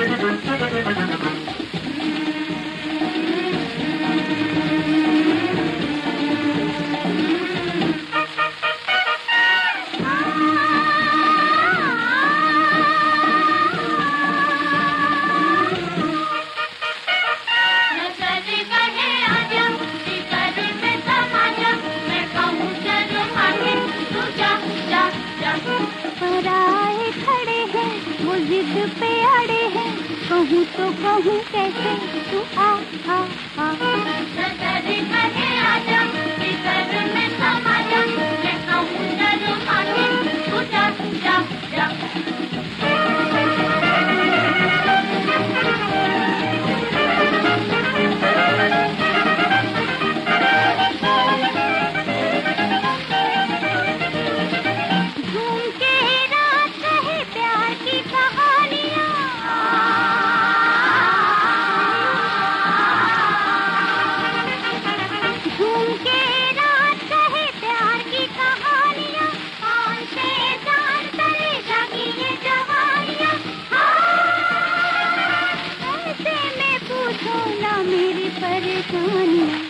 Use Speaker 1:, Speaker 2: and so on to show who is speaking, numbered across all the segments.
Speaker 1: Thank you. जिद पे अड़े हैं। कहूँ तो कहूँ कैसे तू आ आ परेशानियाँ।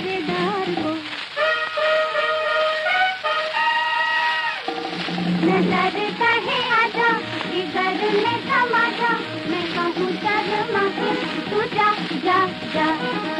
Speaker 1: पहरेदार को। नज़र कहे आजा इधर में समा जा मैं कहूँ शर्मा के तू जा जा जा।